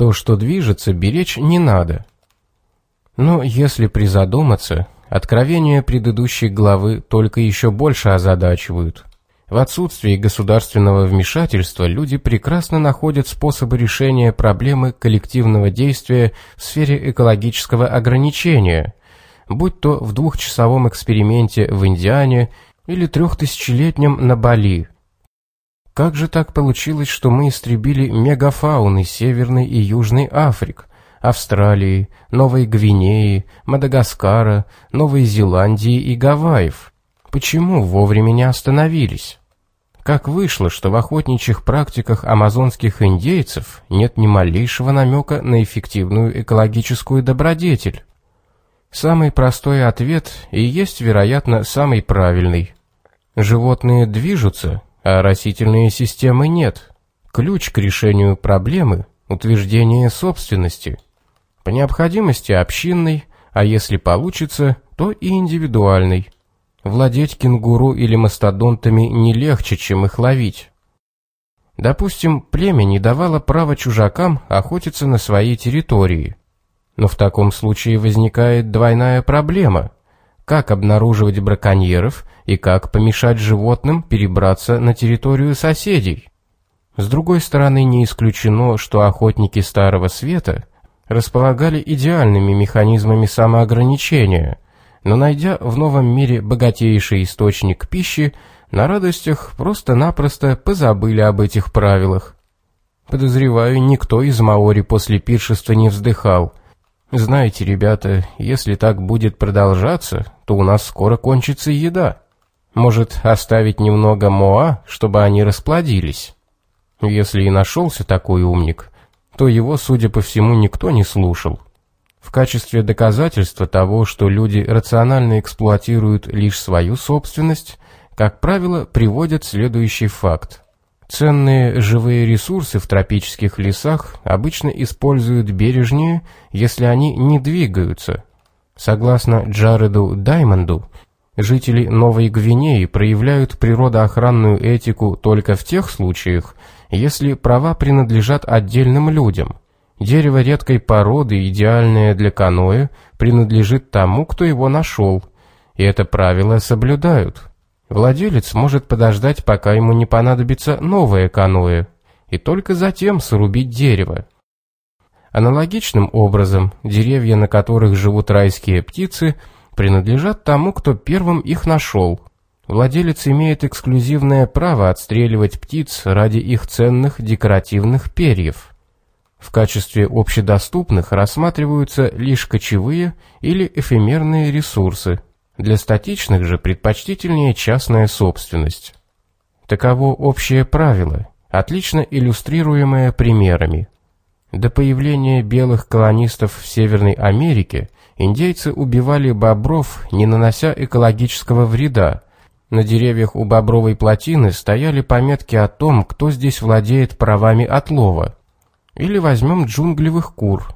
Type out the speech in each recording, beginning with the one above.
То, что движется, беречь не надо. Но если призадуматься, откровения предыдущей главы только еще больше озадачивают. В отсутствии государственного вмешательства люди прекрасно находят способы решения проблемы коллективного действия в сфере экологического ограничения, будь то в двухчасовом эксперименте в Индиане или трехтысячелетнем на Бали. Как же так получилось, что мы истребили мегафауны Северной и Южной Африк, Австралии, Новой Гвинеи, Мадагаскара, Новой Зеландии и Гавайев? Почему вовремя не остановились? Как вышло, что в охотничьих практиках амазонских индейцев нет ни малейшего намека на эффективную экологическую добродетель? Самый простой ответ и есть, вероятно, самый правильный. Животные движутся, а растительные системы нет. Ключ к решению проблемы – утверждение собственности. По необходимости общинной, а если получится, то и индивидуальной. Владеть кенгуру или мастодонтами не легче, чем их ловить. Допустим, племя не давало права чужакам охотиться на своей территории. Но в таком случае возникает двойная проблема. Как обнаруживать браконьеров и как помешать животным перебраться на территорию соседей? С другой стороны, не исключено, что охотники Старого Света располагали идеальными механизмами самоограничения – но найдя в новом мире богатейший источник пищи, на радостях просто-напросто позабыли об этих правилах. Подозреваю, никто из Маори после пиршества не вздыхал. Знаете, ребята, если так будет продолжаться, то у нас скоро кончится еда. Может, оставить немного моа, чтобы они расплодились? Если и нашелся такой умник, то его, судя по всему, никто не слушал. В качестве доказательства того, что люди рационально эксплуатируют лишь свою собственность, как правило, приводят следующий факт. Ценные живые ресурсы в тропических лесах обычно используют бережнее, если они не двигаются. Согласно Джареду Даймонду, жители Новой Гвинеи проявляют природоохранную этику только в тех случаях, если права принадлежат отдельным людям – Дерево редкой породы, идеальное для каноэ, принадлежит тому, кто его нашел, и это правило соблюдают. Владелец может подождать, пока ему не понадобится новое каноэ, и только затем срубить дерево. Аналогичным образом, деревья, на которых живут райские птицы, принадлежат тому, кто первым их нашел. Владелец имеет эксклюзивное право отстреливать птиц ради их ценных декоративных перьев. В качестве общедоступных рассматриваются лишь кочевые или эфемерные ресурсы. Для статичных же предпочтительнее частная собственность. Таково общее правило, отлично иллюстрируемое примерами. До появления белых колонистов в Северной Америке индейцы убивали бобров, не нанося экологического вреда. На деревьях у бобровой плотины стояли пометки о том, кто здесь владеет правами отлова – или возьмем джунглевых кур,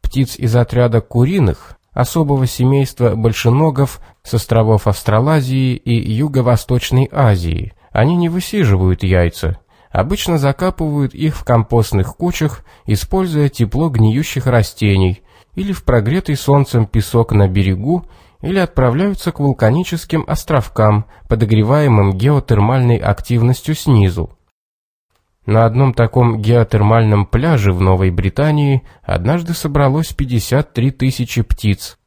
птиц из отряда куриных, особого семейства большеногов с островов Австралазии и Юго-Восточной Азии. Они не высиживают яйца, обычно закапывают их в компостных кучах, используя тепло гниющих растений, или в прогретый солнцем песок на берегу, или отправляются к вулканическим островкам, подогреваемым геотермальной активностью снизу. На одном таком геотермальном пляже в Новой Британии однажды собралось 53 тысячи птиц.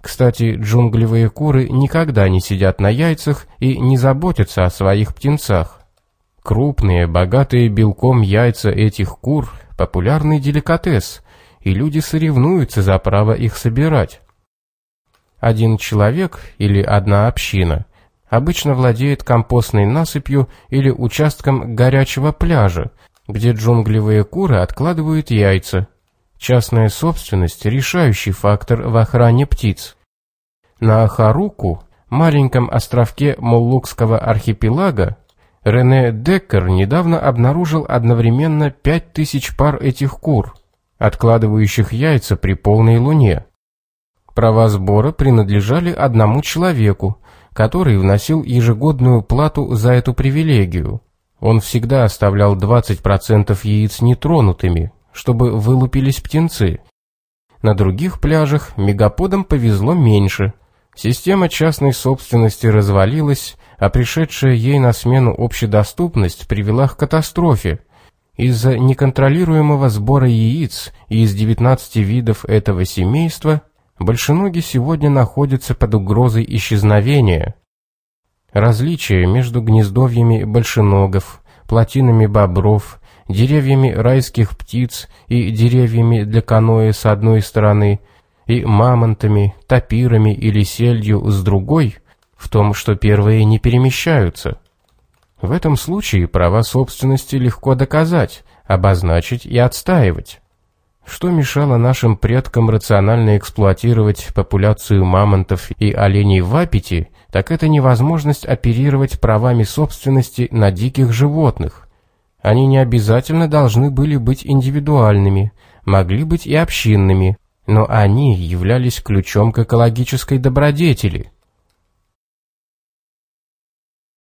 Кстати, джунглевые куры никогда не сидят на яйцах и не заботятся о своих птенцах. Крупные, богатые белком яйца этих кур – популярный деликатес, и люди соревнуются за право их собирать. Один человек или одна община обычно владеет компостной насыпью или участком горячего пляжа, где джунглевые куры откладывают яйца. Частная собственность – решающий фактор в охране птиц. На Ахаруку, маленьком островке Моллукского архипелага, Рене Деккер недавно обнаружил одновременно 5000 пар этих кур, откладывающих яйца при полной луне. Права сбора принадлежали одному человеку, который вносил ежегодную плату за эту привилегию. Он всегда оставлял 20% яиц нетронутыми, чтобы вылупились птенцы. На других пляжах мегаподам повезло меньше. Система частной собственности развалилась, а пришедшая ей на смену общедоступность привела к катастрофе. Из-за неконтролируемого сбора яиц из 19 видов этого семейства большеноги сегодня находятся под угрозой исчезновения. Различия между гнездовьями большеногов, плотинами бобров, деревьями райских птиц и деревьями для каноэ с одной стороны, и мамонтами, тапирами или сельдью с другой, в том, что первые не перемещаются. В этом случае права собственности легко доказать, обозначить и отстаивать. Что мешало нашим предкам рационально эксплуатировать популяцию мамонтов и оленей в Апете, так это невозможность оперировать правами собственности на диких животных. Они не обязательно должны были быть индивидуальными, могли быть и общинными, но они являлись ключом к экологической добродетели –